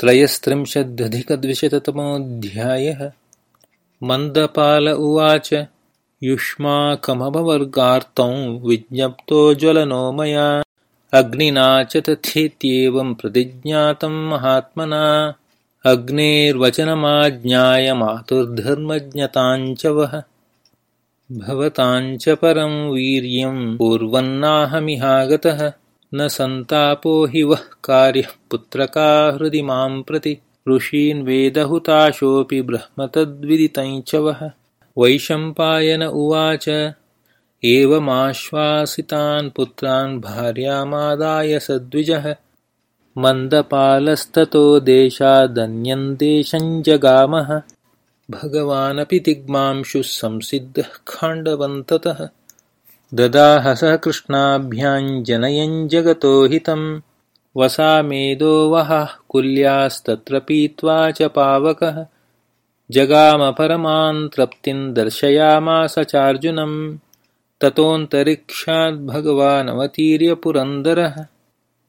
त्रयस्त्रिंशदधिकद्विशततमोऽध्यायः। मन्दपाल उवाच युष्माकमभवर्गार्तं विज्ञप्तो ज्वलनो मया। अग्निना च तथेत्येवं प्रतिज्ञातं महात्मना। अग्नेर्वचनमाज्ञायमातुर्धर्मज्ञताञ्च वः। भवताञ्च परं वीर्यं कुर्वन्नाहमिहागतः न सन्तापो हि वः कार्यः पुत्रका हृदि मां प्रति। ऋषीन् वेदहुताशोऽपि ब्रह्मतद्विदितञ्च वः। वैशम्पायन उवाच एवमाश्वासितान् पुत्रान् भार्यामादाय सद्विजः। मन्दपालस्ततो देशादन्यन्देशञ्जगामः भगवानपि दिग्मांशुः संसिद्धः खाण्डवन्ततः स कृष्णाभ्याञ्जनयञ्जगतो हितं वसामेदो वहाः कुल्यास्तत्र पीत्वा च पावकः। जगामपरमान् तृप्तिं दर्शयामास चार्जुनं ततोऽन्तरिक्षाद्भगवानवतीर्य पुरन्दरः।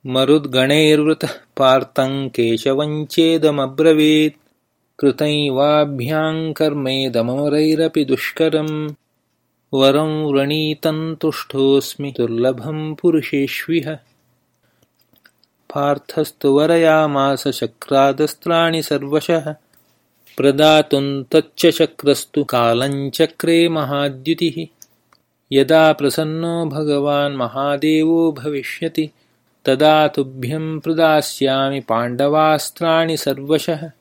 मरुद्गणैर्वृतः पार्तं केशवञ्चेदमब्रवीत्। कृतैवाभ्याङ्कर्मेदमरैरपि दुष्करम् वरं व्रणीतन्तुष्टोऽस्मि दुर्लभं पुरुषेष्विह। पार्थस्तु वरयामास शक्रादस्त्राणि सर्वशः। प्रदातुं तच्च शक्रस्तु कालञ्चक्रे महाद्युतिः। यदा प्रसन्नो भगवान् महादेवो भविष्यति तदा तुभ्यं प्रदास्यामि पाण्डवास्त्राणि सर्वशः